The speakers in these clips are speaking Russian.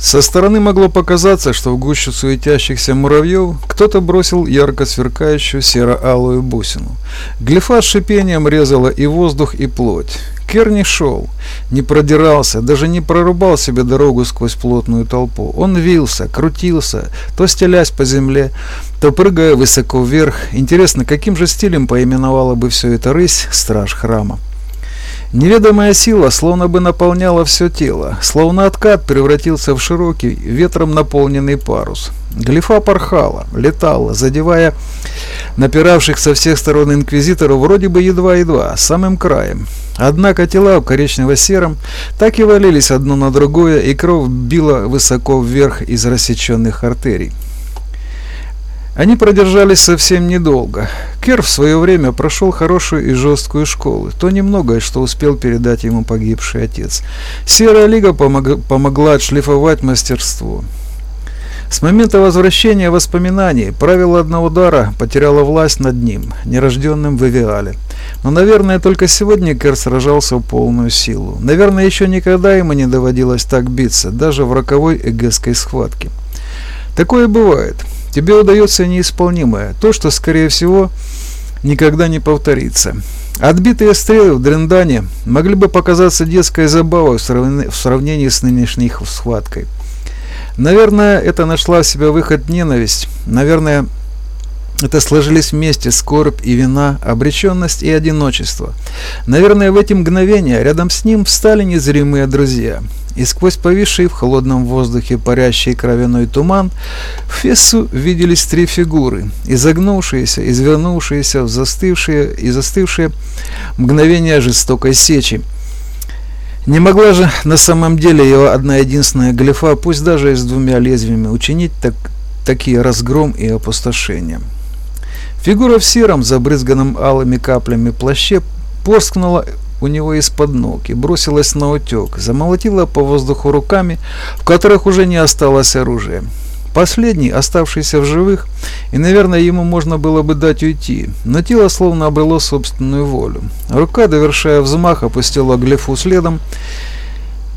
Со стороны могло показаться, что в гущу суетящихся муравьев кто-то бросил ярко сверкающую серо-алую бусину. Глифа с шипением резала и воздух, и плоть. Кер не шел, не продирался, даже не прорубал себе дорогу сквозь плотную толпу. Он вился, крутился, то стелясь по земле, то прыгая высоко вверх. Интересно, каким же стилем поименовала бы все это рысь, страж храма? Неведомая сила словно бы наполняла все тело, словно откат превратился в широкий, ветром наполненный парус. Глифа порхала, летала, задевая напиравших со всех сторон инквизиторов вроде бы едва-едва, самым краем. Однако тела в коричнево-сером так и валились одно на другое, и кровь била высоко вверх из рассеченных артерий. Они продержались совсем недолго. Кер в свое время прошел хорошую и жесткую школу, то немногое, что успел передать ему погибший отец. Серая лига помог, помогла отшлифовать мастерство. С момента возвращения воспоминаний правило одного удара потеряло власть над ним, нерожденным в Эвиале. Но, наверное, только сегодня Кер сражался в полную силу. Наверное, еще никогда ему не доводилось так биться, даже в роковой эгесской схватке. Такое бывает. Тебе удается неисполнимое, то, что, скорее всего, никогда не повторится. Отбитые стрелы в Дрендане могли бы показаться детской забавой в сравнении с нынешней схваткой. Наверное, это нашла в себя выход ненависть. Наверное, это сложились вместе скорбь и вина, обреченность и одиночество. Наверное, в эти мгновения рядом с ним встали незримые друзья и сквозь повисший в холодном воздухе парящий кровяной туман в Фессу виделись три фигуры, изогнувшиеся, извернувшиеся застывшие и застывшие мгновения жестокой сечи. Не могла же на самом деле его одна единственная глифа, пусть даже и с двумя лезвиями, учинить так, такие разгром и опустошения. Фигура в сером, забрызганном алыми каплями плаще, порскнула у него из-под ног и бросилась на утек, замолотила по воздуху руками, в которых уже не осталось оружия. Последний, оставшийся в живых, и, наверное, ему можно было бы дать уйти, но тело словно обрело собственную волю. Рука, довершая взмах, опустила глифу следом,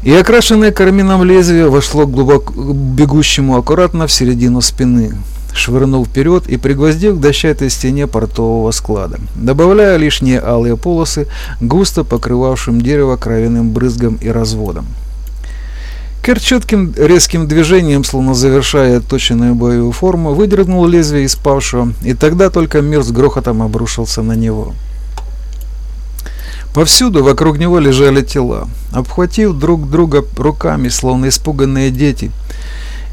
и окрашенное кармином лезвие вошло глубоко бегущему аккуратно в середину спины швырнул вперед и пригвоздил к дощатой стене портового склада, добавляя лишние алые полосы, густо покрывавшим дерево кровяным брызгом и разводом. Кер четким резким движением, словно завершая точенную боевую форму, выдернул лезвие из павшего, и тогда только мир с грохотом обрушился на него. Повсюду вокруг него лежали тела, обхватив друг друга руками, словно испуганные дети –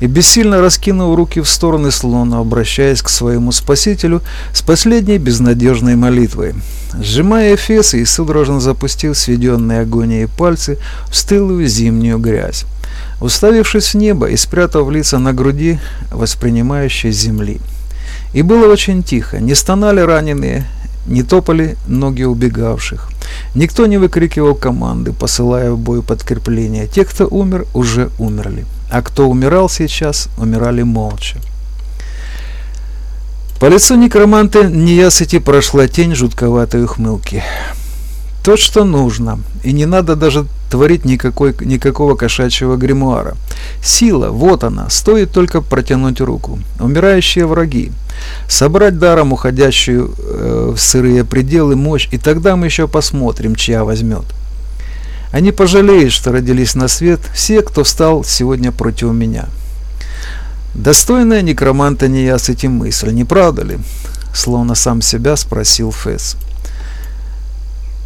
и бессильно раскинул руки в стороны слона, обращаясь к своему спасителю с последней безнадежной молитвой. Сжимая эфесы и судорожно запустил сведенные агонией пальцы в стылую зимнюю грязь, уставившись в небо и спрятав лица на груди воспринимающей земли. И было очень тихо, не стонали раненые, не топали ноги убегавших. Никто не выкрикивал команды, посылая в бой подкрепления. Те, кто умер, уже умерли а кто умирал сейчас, умирали молча. По лицу некроманта неясыти прошла тень жутковатой ухмылки. То, что нужно, и не надо даже творить никакой, никакого кошачьего гримуара. Сила, вот она, стоит только протянуть руку. Умирающие враги. Собрать даром уходящую э, в сырые пределы мощь, и тогда мы еще посмотрим, чья возьмет. Они пожалеют, что родились на свет все, кто встал сегодня против меня. Достойная некроманта не я с этим мысль, не правда ли? Словно сам себя спросил Фесс.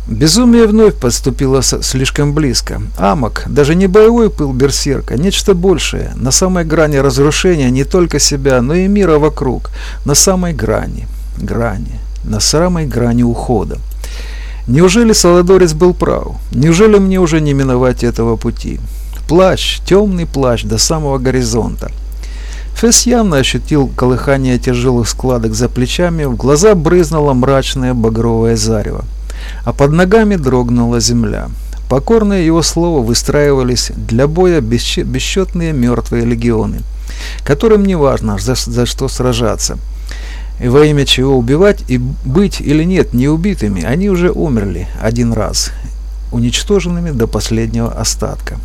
Безумие вновь подступило слишком близко. Амок, даже не боевой пыл берсерка, нечто большее, на самой грани разрушения не только себя, но и мира вокруг, на самой грани, грани, на самой грани ухода. Неужели Саладорис был прав? Неужели мне уже не миновать этого пути? Плащ, темный плащ до самого горизонта. Фесс явно ощутил колыхание тяжелых складок за плечами, в глаза брызнуло мрачное багровое зарево, а под ногами дрогнула земля. Покорные его слова выстраивались для боя бесчетные мертвые легионы, которым не важно, за, за что сражаться – и во имя чего убивать и быть или нет неубитыми, они уже умерли один раз, уничтоженными до последнего остатка.